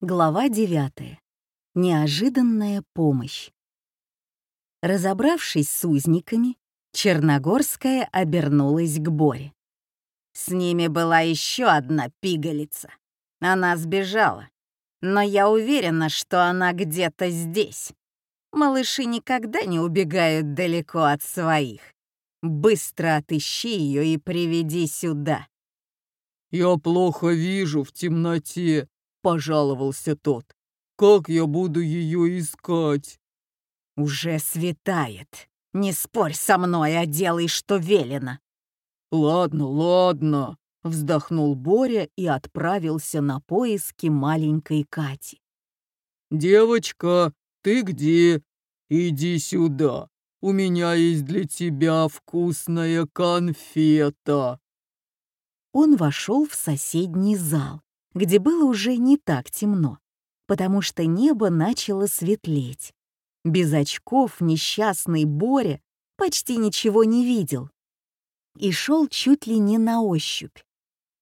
Глава 9. Неожиданная помощь. Разобравшись с узниками, Черногорская обернулась к Боре. С ними была еще одна пигалица. Она сбежала, но я уверена, что она где-то здесь. Малыши никогда не убегают далеко от своих. Быстро отыщи ее и приведи сюда. «Я плохо вижу в темноте», — пожаловался тот. «Как я буду ее искать?» «Уже светает. Не спорь со мной, а делай, что велено». «Ладно, ладно», — вздохнул Боря и отправился на поиски маленькой Кати. «Девочка, ты где? Иди сюда. У меня есть для тебя вкусная конфета». Он вошел в соседний зал, где было уже не так темно, потому что небо начало светлеть. Без очков несчастный Боря почти ничего не видел и шел чуть ли не на ощупь.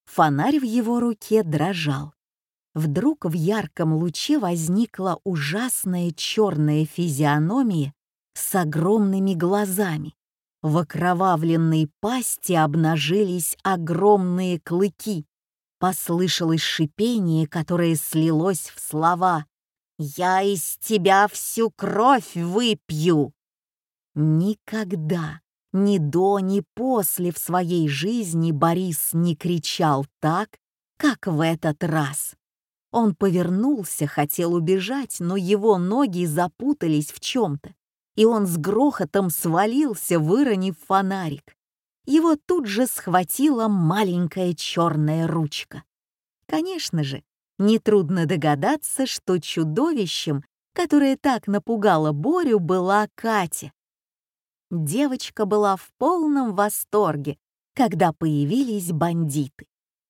Фонарь в его руке дрожал. Вдруг в ярком луче возникла ужасная черная физиономия с огромными глазами. В окровавленной пасти обнажились огромные клыки. Послышалось шипение, которое слилось в слова «Я из тебя всю кровь выпью!» Никогда, ни до, ни после в своей жизни Борис не кричал так, как в этот раз. Он повернулся, хотел убежать, но его ноги запутались в чем-то, и он с грохотом свалился, выронив фонарик его тут же схватила маленькая черная ручка. Конечно же, нетрудно догадаться, что чудовищем, которое так напугало Борю, была Катя. Девочка была в полном восторге, когда появились бандиты.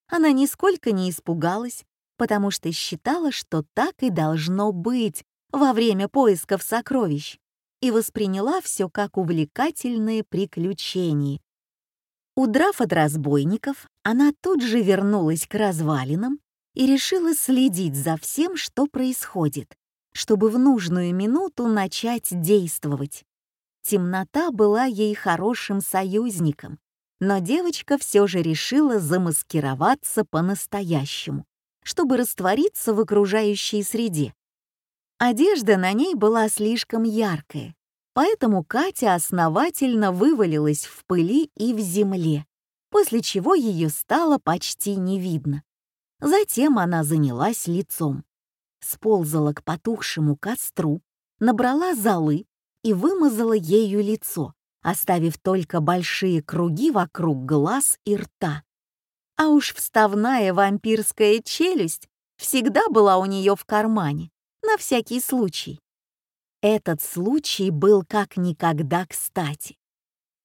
Она нисколько не испугалась, потому что считала, что так и должно быть во время поисков сокровищ, и восприняла все как увлекательное приключение, Удрав от разбойников, она тут же вернулась к развалинам и решила следить за всем, что происходит, чтобы в нужную минуту начать действовать. Темнота была ей хорошим союзником, но девочка все же решила замаскироваться по-настоящему, чтобы раствориться в окружающей среде. Одежда на ней была слишком яркая, Поэтому Катя основательно вывалилась в пыли и в земле, после чего ее стало почти не видно. Затем она занялась лицом. Сползала к потухшему костру, набрала золы и вымазала ею лицо, оставив только большие круги вокруг глаз и рта. А уж вставная вампирская челюсть всегда была у нее в кармане, на всякий случай. Этот случай был как никогда кстати.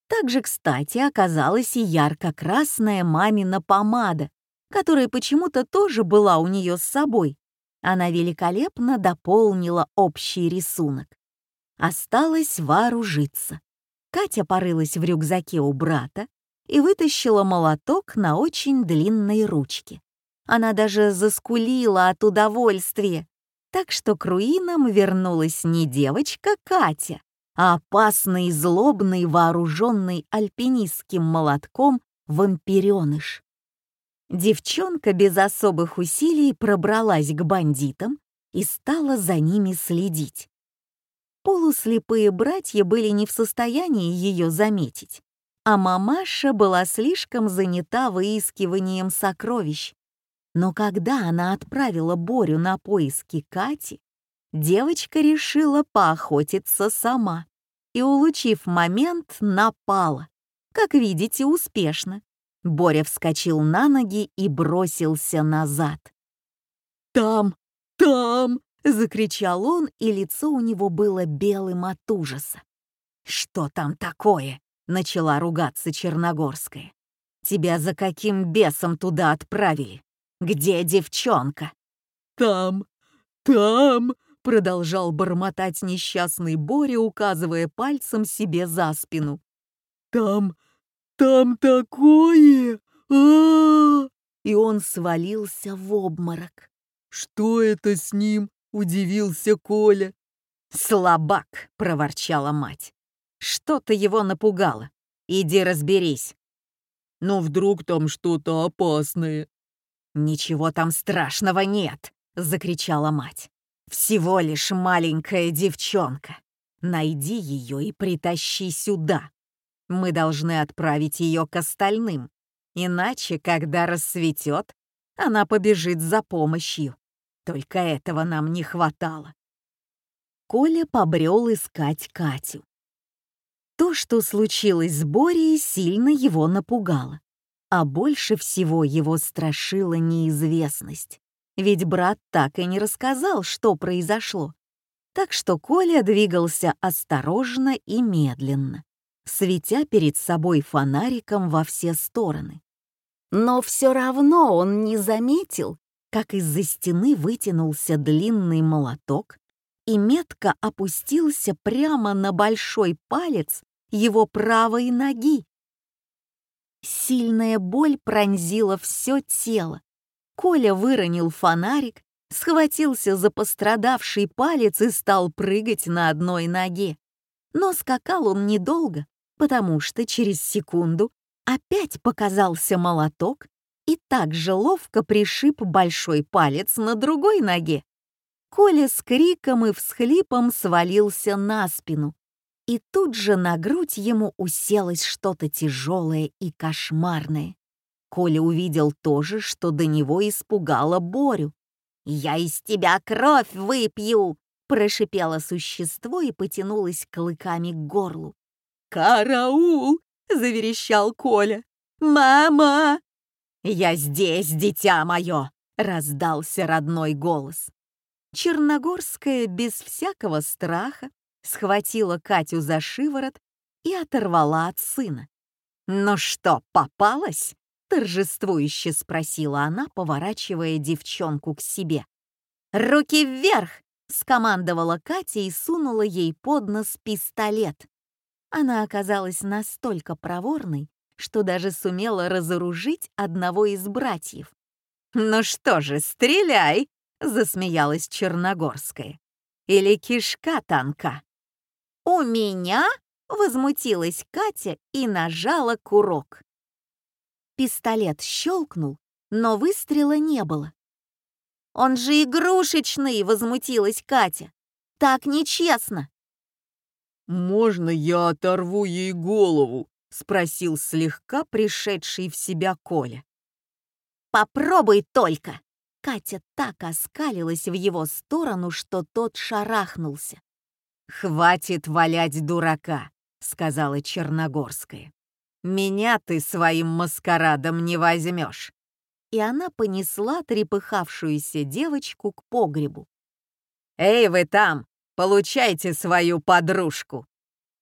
Также кстати оказалась и ярко-красная мамина помада, которая почему-то тоже была у нее с собой. Она великолепно дополнила общий рисунок. Осталось вооружиться. Катя порылась в рюкзаке у брата и вытащила молоток на очень длинной ручке. Она даже заскулила от удовольствия. Так что к руинам вернулась не девочка Катя, а опасный, злобный, вооруженный альпинистским молотком вампиреныш. Девчонка без особых усилий пробралась к бандитам и стала за ними следить. Полуслепые братья были не в состоянии ее заметить, а мамаша была слишком занята выискиванием сокровищ, но когда она отправила Борю на поиски Кати, девочка решила поохотиться сама и, улучив момент, напала. Как видите, успешно. Боря вскочил на ноги и бросился назад. «Там! Там!» — закричал он, и лицо у него было белым от ужаса. «Что там такое?» — начала ругаться Черногорская. «Тебя за каким бесом туда отправили? Где девчонка?» «Там, там!» — продолжал бормотать несчастный Боря, указывая пальцем себе за спину. «Там, там такое! а, -а, -а И он свалился в обморок. «Что это с ним?» — удивился Коля. «Слабак!» — проворчала мать. «Что-то его напугало. Иди разберись». «Но вдруг там что-то опасное?» «Ничего там страшного нет!» — закричала мать. «Всего лишь маленькая девчонка. Найди ее и притащи сюда. Мы должны отправить ее к остальным. Иначе, когда рассветет, она побежит за помощью. Только этого нам не хватало. Коля побрел искать Катю. То, что случилось с Борей, сильно его напугало. А больше всего его страшила неизвестность. Ведь брат так и не рассказал, что произошло. Так что Коля двигался осторожно и медленно, светя перед собой фонариком во все стороны. Но все равно он не заметил, как из-за стены вытянулся длинный молоток и метко опустился прямо на большой палец его правой ноги. Сильная боль пронзила все тело. Коля выронил фонарик, схватился за пострадавший палец и стал прыгать на одной ноге. Но скакал он недолго, потому что через секунду опять показался молоток и так же ловко пришиб большой палец на другой ноге. Коля с криком и всхлипом свалился на спину, и тут же на грудь ему уселось что-то тяжелое и кошмарное. Коля увидел то же, что до него испугало Борю. «Я из тебя кровь выпью!» — прошипело существо и потянулось клыками к горлу. «Караул!» — заверещал Коля. «Мама!» «Я здесь, дитя мое!» — раздался родной голос. Черногорская без всякого страха схватила Катю за шиворот и оторвала от сына. «Ну что, попалась?» — торжествующе спросила она, поворачивая девчонку к себе. «Руки вверх!» — скомандовала Катя и сунула ей под нос пистолет. Она оказалась настолько проворной, что даже сумела разоружить одного из братьев. «Ну что же, стреляй!» — засмеялась Черногорская. «Или кишка танка?» «У меня?» — возмутилась Катя и нажала курок. Пистолет щелкнул, но выстрела не было. «Он же игрушечный!» — возмутилась Катя. «Так нечестно!» «Можно я оторву ей голову?» — спросил слегка пришедший в себя Коля. «Попробуй только!» Катя так оскалилась в его сторону, что тот шарахнулся. «Хватит валять дурака», — сказала Черногорская. «Меня ты своим маскарадом не возьмешь». И она понесла трепыхавшуюся девочку к погребу. «Эй, вы там! Получайте свою подружку!»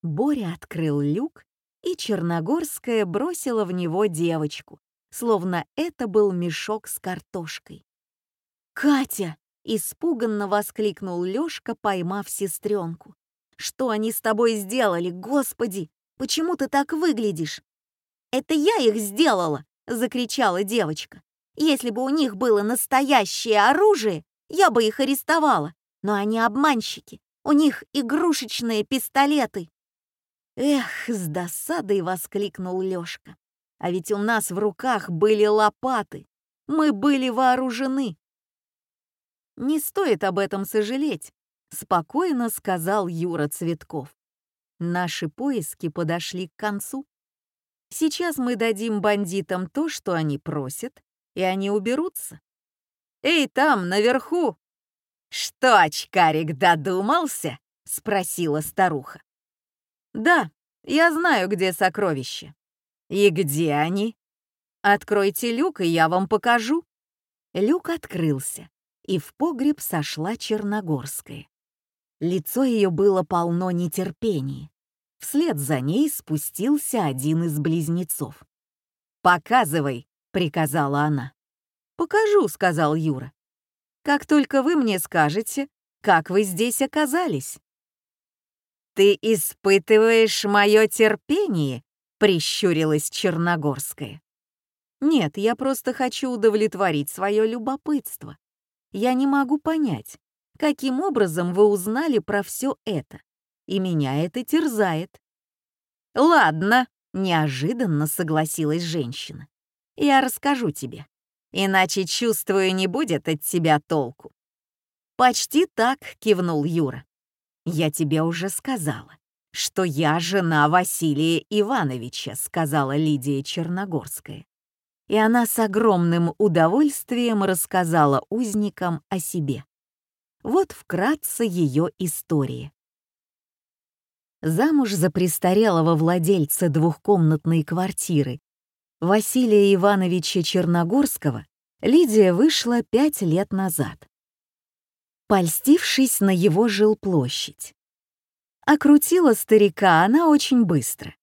Боря открыл люк, и Черногорская бросила в него девочку, словно это был мешок с картошкой. «Катя!» — испуганно воскликнул Лёшка, поймав сестренку. «Что они с тобой сделали, господи? Почему ты так выглядишь?» «Это я их сделала!» — закричала девочка. «Если бы у них было настоящее оружие, я бы их арестовала но они обманщики. У них игрушечные пистолеты. Эх, с досадой воскликнул Лёшка. А ведь у нас в руках были лопаты. Мы были вооружены. Не стоит об этом сожалеть, спокойно сказал Юра Цветков. Наши поиски подошли к концу. Сейчас мы дадим бандитам то, что они просят, и они уберутся. «Эй, там, наверху!» «Что, очкарик, додумался?» — спросила старуха. «Да, я знаю, где сокровища». «И где они?» «Откройте люк, и я вам покажу». Люк открылся, и в погреб сошла Черногорская. Лицо ее было полно нетерпения. Вслед за ней спустился один из близнецов. «Показывай», — приказала она. «Покажу», — сказал Юра как только вы мне скажете, как вы здесь оказались». «Ты испытываешь мое терпение?» — прищурилась Черногорская. «Нет, я просто хочу удовлетворить свое любопытство. Я не могу понять, каким образом вы узнали про все это, и меня это терзает». «Ладно», — неожиданно согласилась женщина. «Я расскажу тебе, иначе, чувствую, не будет от тебя толку». «Почти так», — кивнул Юра. «Я тебе уже сказала, что я жена Василия Ивановича», — сказала Лидия Черногорская. И она с огромным удовольствием рассказала узникам о себе. Вот вкратце ее история. Замуж за престарелого владельца двухкомнатной квартиры Василия Ивановича Черногорского Лидия вышла пять лет назад, польстившись на его жилплощадь. Окрутила старика она очень быстро.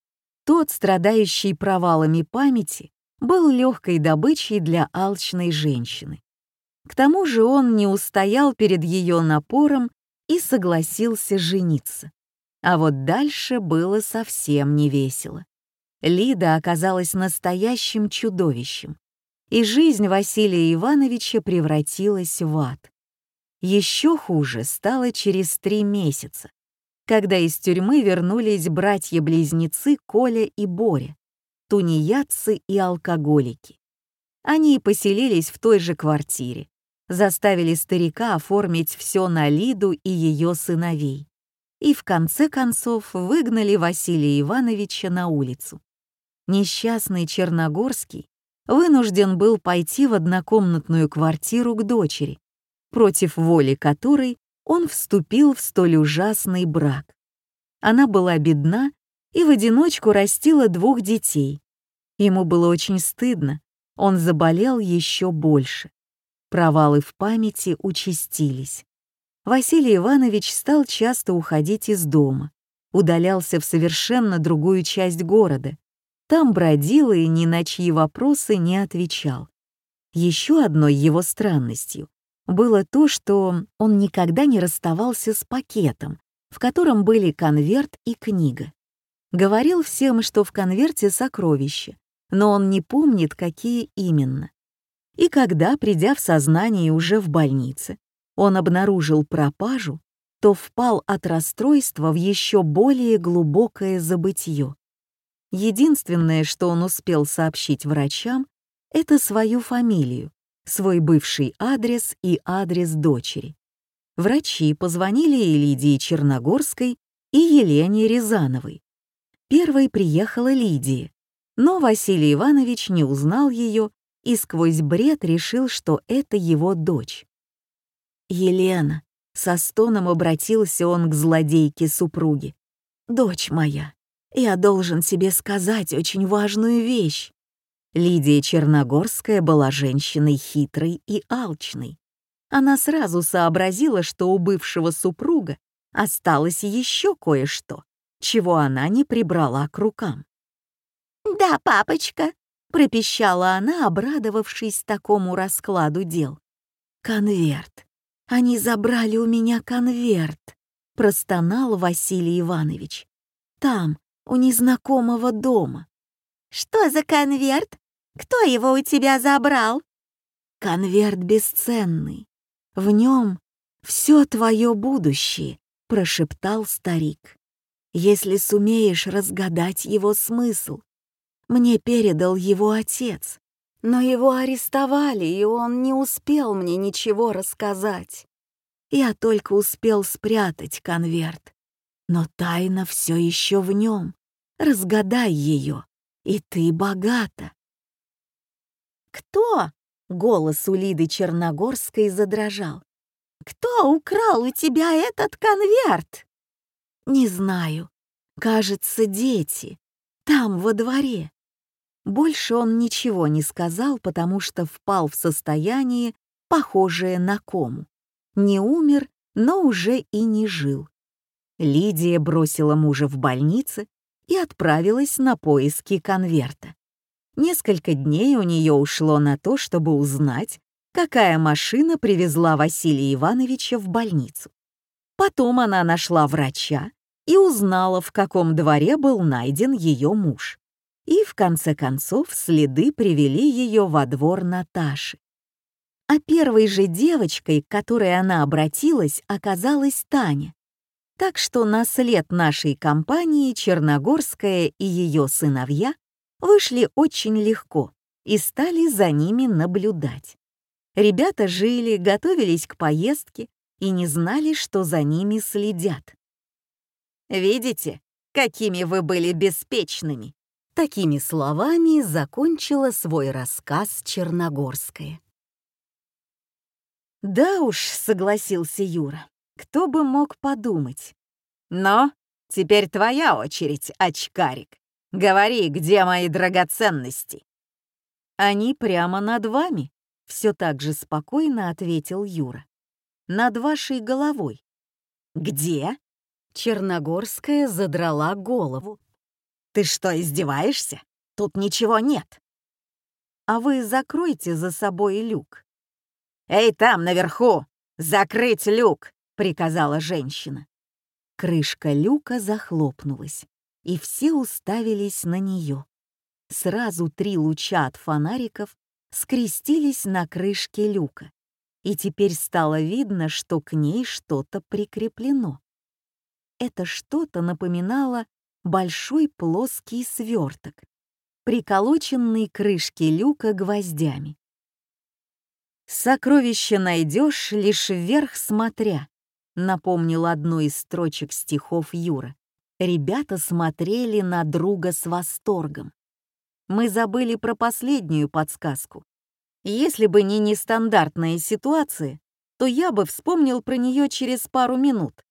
Тот, страдающий провалами памяти, был легкой добычей для алчной женщины. К тому же он не устоял перед ее напором и согласился жениться. А вот дальше было совсем не весело. Лида оказалась настоящим чудовищем, и жизнь Василия Ивановича превратилась в ад. Еще хуже стало через три месяца, когда из тюрьмы вернулись братья-близнецы Коля и Боря, тунеядцы и алкоголики. Они поселились в той же квартире, заставили старика оформить все на Лиду и ее сыновей и в конце концов выгнали Василия Ивановича на улицу. Несчастный Черногорский вынужден был пойти в однокомнатную квартиру к дочери, против воли которой он вступил в столь ужасный брак. Она была бедна и в одиночку растила двух детей. Ему было очень стыдно, он заболел еще больше. Провалы в памяти участились. Василий Иванович стал часто уходить из дома, удалялся в совершенно другую часть города. Там бродил и ни на чьи вопросы не отвечал. Еще одной его странностью было то, что он никогда не расставался с пакетом, в котором были конверт и книга. Говорил всем, что в конверте сокровища, но он не помнит, какие именно. И когда, придя в сознание уже в больнице, он обнаружил пропажу, то впал от расстройства в еще более глубокое забытье. Единственное, что он успел сообщить врачам, это свою фамилию, свой бывший адрес и адрес дочери. Врачи позвонили и Лидии Черногорской, и Елене Рязановой. Первой приехала Лидия, но Василий Иванович не узнал ее и сквозь бред решил, что это его дочь. «Елена», — со стоном обратился он к злодейке супруги, «дочь моя, я должен себе сказать очень важную вещь». Лидия Черногорская была женщиной хитрой и алчной. Она сразу сообразила, что у бывшего супруга осталось еще кое-что, чего она не прибрала к рукам. «Да, папочка», — пропищала она, обрадовавшись такому раскладу дел. «Конверт. Они забрали у меня конверт», — простонал Василий Иванович. «Там, у незнакомого дома». «Что за конверт? Кто его у тебя забрал?» «Конверт бесценный. В нем все твое будущее», — прошептал старик. «Если сумеешь разгадать его смысл. Мне передал его отец. Но его арестовали, и он не успел мне ничего рассказать. Я только успел спрятать конверт. Но тайна все еще в нем. Разгадай ее, и ты богата. «Кто?» — голос у Лиды Черногорской задрожал. «Кто украл у тебя этот конверт?» «Не знаю. Кажется, дети. Там, во дворе. Больше он ничего не сказал, потому что впал в состояние, похожее на кому. Не умер, но уже и не жил. Лидия бросила мужа в больнице и отправилась на поиски конверта. Несколько дней у нее ушло на то, чтобы узнать, какая машина привезла Василия Ивановича в больницу. Потом она нашла врача и узнала, в каком дворе был найден ее муж и, в конце концов, следы привели ее во двор Наташи. А первой же девочкой, к которой она обратилась, оказалась Таня. Так что на след нашей компании Черногорская и ее сыновья вышли очень легко и стали за ними наблюдать. Ребята жили, готовились к поездке и не знали, что за ними следят. «Видите, какими вы были беспечными!» Такими словами закончила свой рассказ Черногорская. «Да уж», — согласился Юра, — «кто бы мог подумать». «Но теперь твоя очередь, очкарик. Говори, где мои драгоценности?» «Они прямо над вами», — все так же спокойно ответил Юра. «Над вашей головой». «Где?» Черногорская задрала голову. «Ты что, издеваешься? Тут ничего нет». «А вы закройте за собой люк». «Эй, там, наверху! Закрыть люк!» — приказала женщина. Крышка люка захлопнулась, и все уставились на нее. Сразу три луча от фонариков скрестились на крышке люка, и теперь стало видно, что к ней что-то прикреплено. Это что-то напоминало большой плоский сверток, приколоченный к крышке люка гвоздями. «Сокровище найдешь лишь вверх смотря», напомнил одну из строчек стихов Юра. Ребята смотрели на друга с восторгом мы забыли про последнюю подсказку. Если бы не нестандартная ситуация, то я бы вспомнил про нее через пару минут.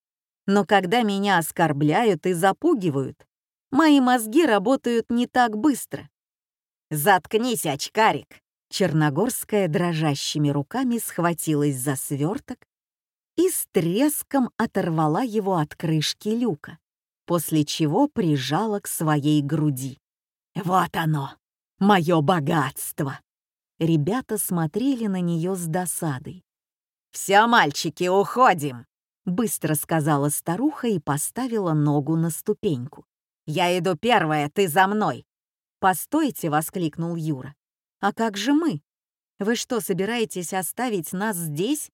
Но когда меня оскорбляют и запугивают, мои мозги работают не так быстро. «Заткнись, очкарик!» Черногорская дрожащими руками схватилась за сверток и с треском оторвала его от крышки люка, после чего прижала к своей груди. Вот оно, мое богатство. Ребята смотрели на нее с досадой. «Все, мальчики, уходим!» — быстро сказала старуха и поставила ногу на ступеньку. «Я иду первая, ты за мной!» «Постойте!» — воскликнул Юра. «А как же мы? Вы что, собираетесь оставить нас здесь?»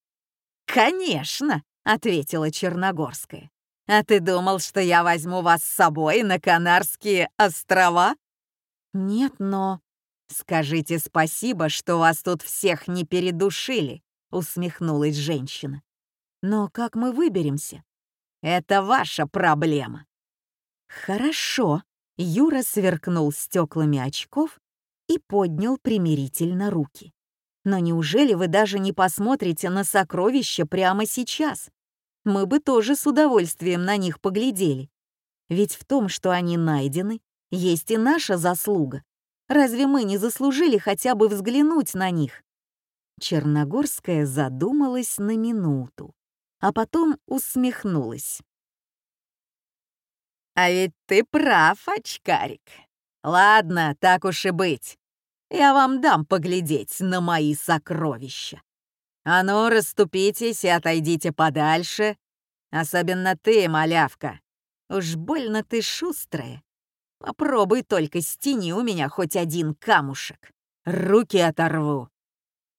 «Конечно!» — ответила Черногорская. «А ты думал, что я возьму вас с собой на Канарские острова?» «Нет, но...» «Скажите спасибо, что вас тут всех не передушили», — усмехнулась женщина. «Но как мы выберемся?» «Это ваша проблема». «Хорошо», — Юра сверкнул стеклами очков и поднял примирительно руки. «Но неужели вы даже не посмотрите на сокровища прямо сейчас? Мы бы тоже с удовольствием на них поглядели. Ведь в том, что они найдены, есть и наша заслуга. Разве мы не заслужили хотя бы взглянуть на них?» Черногорская задумалась на минуту, а потом усмехнулась. «А ведь ты прав, очкарик. Ладно, так уж и быть. Я вам дам поглядеть на мои сокровища. А ну, расступитесь и отойдите подальше. Особенно ты, малявка. Уж больно ты шустрая. Попробуй только стяни у меня хоть один камушек. Руки оторву.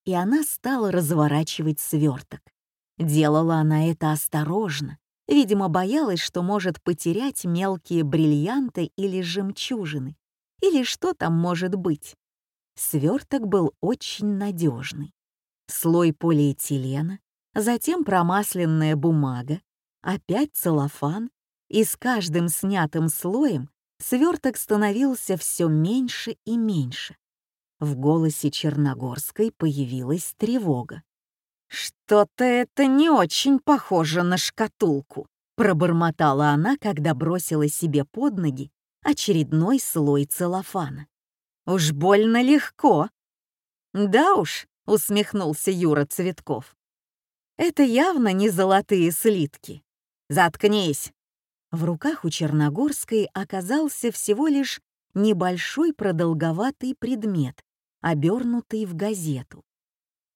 И она стала разворачивать сверток. Делала она это осторожно. Видимо, боялась, что может потерять мелкие бриллианты или жемчужины. Или что там может быть. Сверток был очень надежный. Слой полиэтилена, затем промасленная бумага, опять целлофан, и с каждым снятым слоем сверток становился все меньше и меньше. В голосе Черногорской появилась тревога. «Что-то это не очень похоже на шкатулку», пробормотала она, когда бросила себе под ноги очередной слой целлофана. «Уж больно легко». «Да уж», — усмехнулся Юра Цветков. «Это явно не золотые слитки. Заткнись, в руках у Черногорской оказался всего лишь небольшой продолговатый предмет, обернутый в газету.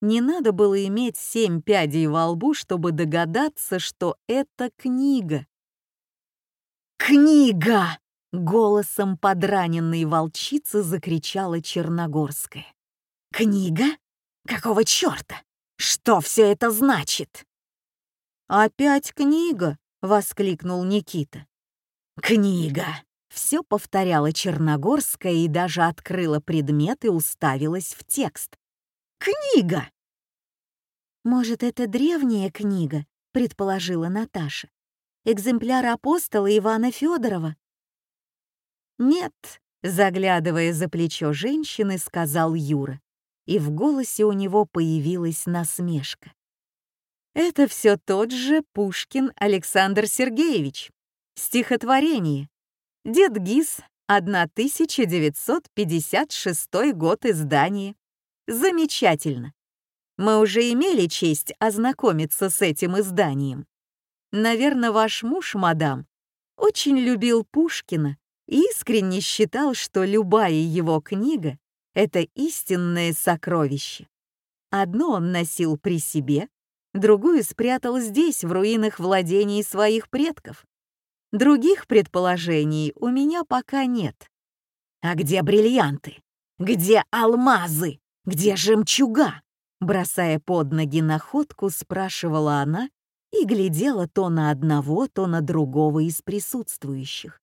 Не надо было иметь семь пядей во лбу, чтобы догадаться, что это книга. «Книга!» — голосом подраненной волчицы закричала Черногорская. «Книга? Какого черта? Что все это значит?» «Опять книга!» — воскликнул Никита. «Книга!» — все повторяла Черногорская и даже открыла предмет и уставилась в текст. «Книга!» «Может, это древняя книга?» — предположила Наташа. «Экземпляр апостола Ивана Федорова?» «Нет», — заглядывая за плечо женщины, сказал Юра, и в голосе у него появилась насмешка. «Это все тот же Пушкин Александр Сергеевич. Стихотворение. Дед Гис, 1956 год издания. Замечательно. Мы уже имели честь ознакомиться с этим изданием. Наверное, ваш муж, мадам, очень любил Пушкина и искренне считал, что любая его книга — это истинное сокровище. Одно он носил при себе, другую спрятал здесь, в руинах владений своих предков. Других предположений у меня пока нет. А где бриллианты? Где алмазы? Где жемчуга? Бросая под ноги находку, спрашивала она и глядела то на одного, то на другого из присутствующих.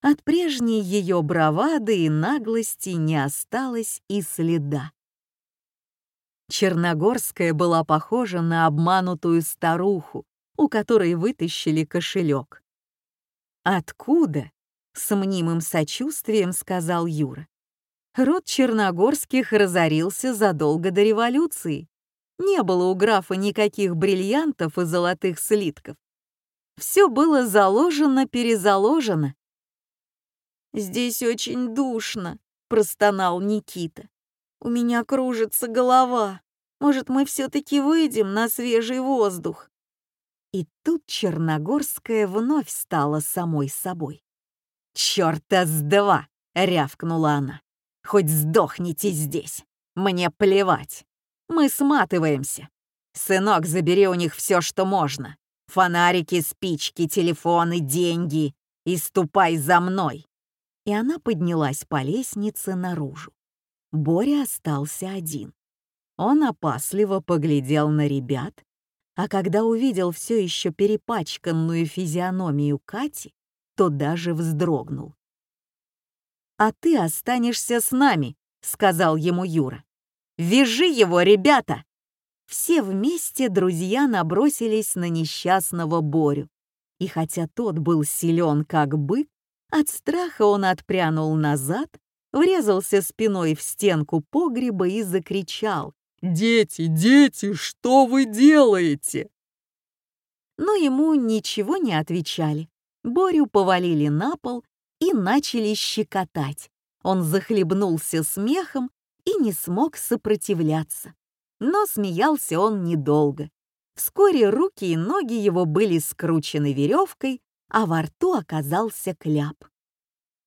От прежней ее бравады и наглости не осталось и следа. Черногорская была похожа на обманутую старуху, у которой вытащили кошелек. «Откуда?» — с мнимым сочувствием сказал Юра. Род Черногорских разорился задолго до революции. Не было у графа никаких бриллиантов и золотых слитков. Все было заложено-перезаложено. «Здесь очень душно», — простонал Никита. «У меня кружится голова. Может, мы все-таки выйдем на свежий воздух?» И тут Черногорская вновь стала самой собой. «Чёрта с два!» — рявкнула она. Хоть сдохните здесь. Мне плевать. Мы сматываемся. Сынок, забери у них все, что можно. Фонарики, спички, телефоны, деньги. И ступай за мной. И она поднялась по лестнице наружу. Боря остался один. Он опасливо поглядел на ребят, а когда увидел все еще перепачканную физиономию Кати, то даже вздрогнул а ты останешься с нами», — сказал ему Юра. «Вяжи его, ребята!» Все вместе друзья набросились на несчастного Борю. И хотя тот был силен как бык, от страха он отпрянул назад, врезался спиной в стенку погреба и закричал. «Дети, дети, что вы делаете?» Но ему ничего не отвечали. Борю повалили на пол, и начали щекотать. Он захлебнулся смехом и не смог сопротивляться. Но смеялся он недолго. Вскоре руки и ноги его были скручены веревкой, а во рту оказался кляп.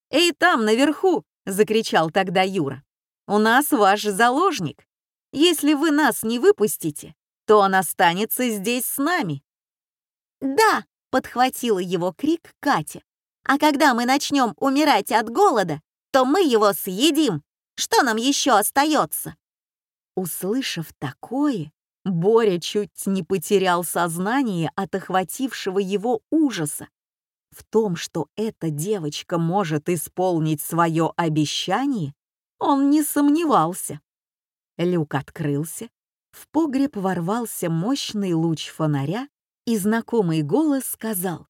«Эй, там, наверху!» — закричал тогда Юра. «У нас ваш заложник. Если вы нас не выпустите, то он останется здесь с нами». «Да!» — подхватила его крик Катя. А когда мы начнем умирать от голода, то мы его съедим. Что нам еще остается?» Услышав такое, Боря чуть не потерял сознание от охватившего его ужаса. В том, что эта девочка может исполнить свое обещание, он не сомневался. Люк открылся, в погреб ворвался мощный луч фонаря, и знакомый голос сказал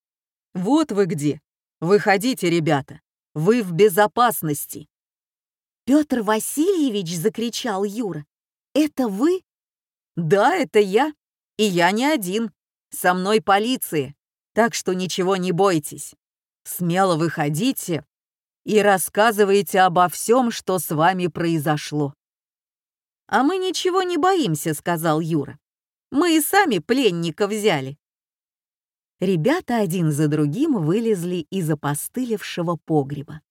«Вот вы где! Выходите, ребята, вы в безопасности. Петр Васильевич закричал Юра. Это вы? Да, это я. И я не один. Со мной полиция. Так что ничего не бойтесь. Смело выходите и рассказывайте обо всем, что с вами произошло. «А мы ничего не боимся», — сказал Юра. «Мы и сами пленника взяли. Ребята один за другим вылезли из опостылевшего погреба.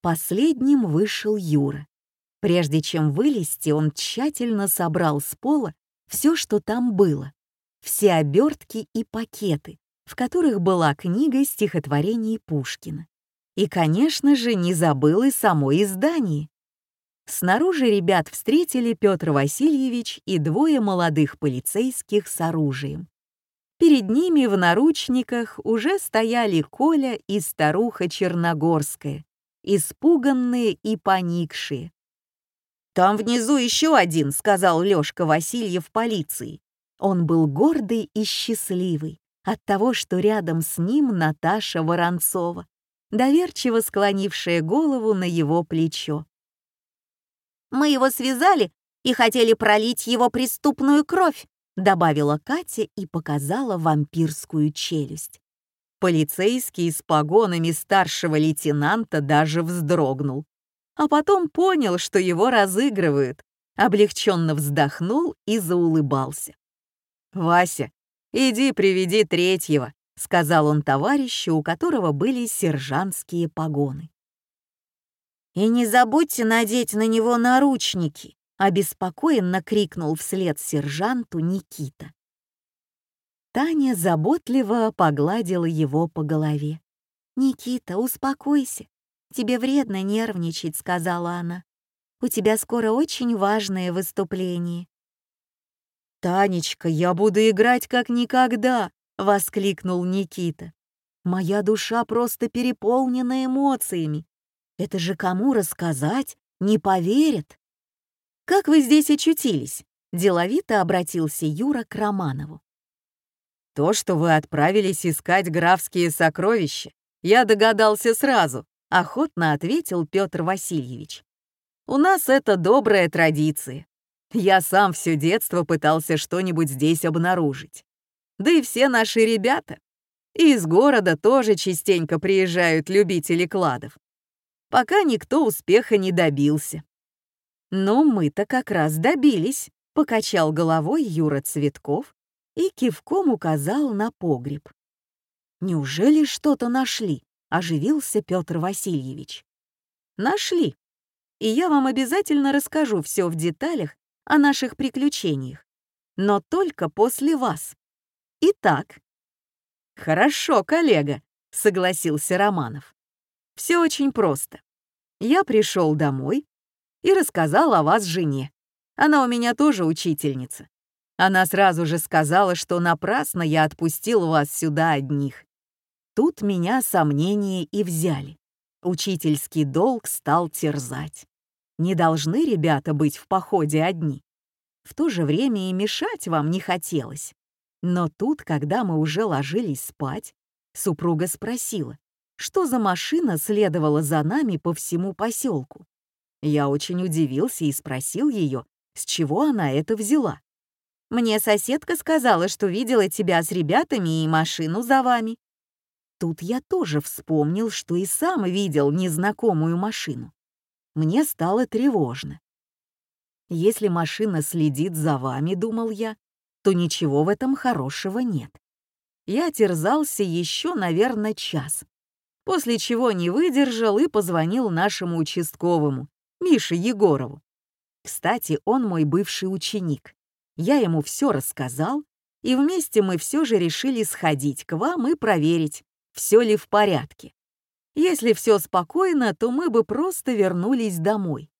Последним вышел Юра. Прежде чем вылезти, он тщательно собрал с пола все, что там было, все обертки и пакеты, в которых была книга стихотворений Пушкина. И, конечно же, не забыл и само издание. Снаружи ребят встретили Петр Васильевич и двое молодых полицейских с оружием. Перед ними в наручниках уже стояли Коля и старуха Черногорская, испуганные и поникшие. «Там внизу еще один», — сказал Лёшка Васильев полиции. Он был гордый и счастливый от того, что рядом с ним Наташа Воронцова, доверчиво склонившая голову на его плечо. «Мы его связали и хотели пролить его преступную кровь», добавила Катя и показала вампирскую челюсть. Полицейский с погонами старшего лейтенанта даже вздрогнул а потом понял, что его разыгрывают, облегченно вздохнул и заулыбался. «Вася, иди приведи третьего», — сказал он товарищу, у которого были сержантские погоны. «И не забудьте надеть на него наручники», — обеспокоенно крикнул вслед сержанту Никита. Таня заботливо погладила его по голове. «Никита, успокойся. «Тебе вредно нервничать», — сказала она. «У тебя скоро очень важное выступление». «Танечка, я буду играть как никогда!» — воскликнул Никита. «Моя душа просто переполнена эмоциями. Это же кому рассказать? Не поверят!» «Как вы здесь очутились?» — деловито обратился Юра к Романову. «То, что вы отправились искать графские сокровища, я догадался сразу», охотно ответил Петр Васильевич. У нас это добрая традиция. Я сам все детство пытался что-нибудь здесь обнаружить. Да и все наши ребята. И из города тоже частенько приезжают любители кладов. Пока никто успеха не добился. Но мы-то как раз добились, покачал головой Юра Цветков и кивком указал на погреб. Неужели что-то нашли? оживился Петр Васильевич. Нашли. И я вам обязательно расскажу все в деталях о наших приключениях. Но только после вас. Итак. Хорошо, коллега, согласился Романов. Все очень просто. Я пришел домой и рассказал о вас жене. Она у меня тоже учительница. Она сразу же сказала, что напрасно я отпустил вас сюда одних. Тут меня сомнения и взяли. Учительский долг стал терзать. Не должны ребята быть в походе одни. В то же время и мешать вам не хотелось. Но тут, когда мы уже ложились спать, супруга спросила, что за машина следовала за нами по всему поселку. Я очень удивился и спросил ее, с чего она это взяла. «Мне соседка сказала, что видела тебя с ребятами и машину за вами», Тут я тоже вспомнил, что и сам видел незнакомую машину. Мне стало тревожно. Если машина следит за вами, думал я, то ничего в этом хорошего нет. Я терзался еще, наверное, час, после чего не выдержал и позвонил нашему участковому, Мише Егорову. Кстати, он мой бывший ученик. Я ему все рассказал, и вместе мы все же решили сходить к вам и проверить, все ли в порядке. Если все спокойно, то мы бы просто вернулись домой.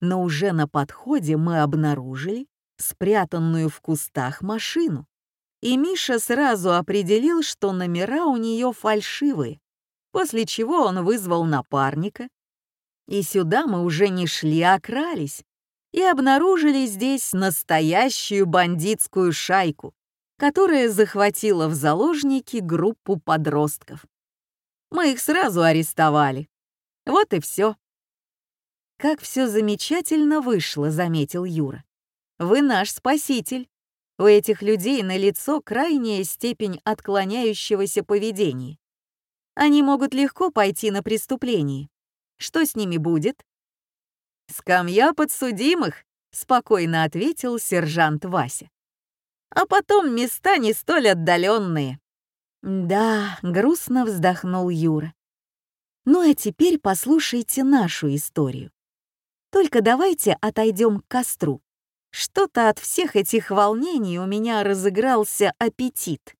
Но уже на подходе мы обнаружили спрятанную в кустах машину. И Миша сразу определил, что номера у нее фальшивые, после чего он вызвал напарника. И сюда мы уже не шли, а крались, и обнаружили здесь настоящую бандитскую шайку, которая захватила в заложники группу подростков. Мы их сразу арестовали. Вот и все. «Как все замечательно вышло», — заметил Юра. «Вы наш спаситель. У этих людей на лицо крайняя степень отклоняющегося поведения. Они могут легко пойти на преступление. Что с ними будет?» «Скамья подсудимых», — спокойно ответил сержант Вася а потом места не столь отдаленные. Да, грустно вздохнул Юра. Ну а теперь послушайте нашу историю. Только давайте отойдем к костру. Что-то от всех этих волнений у меня разыгрался аппетит.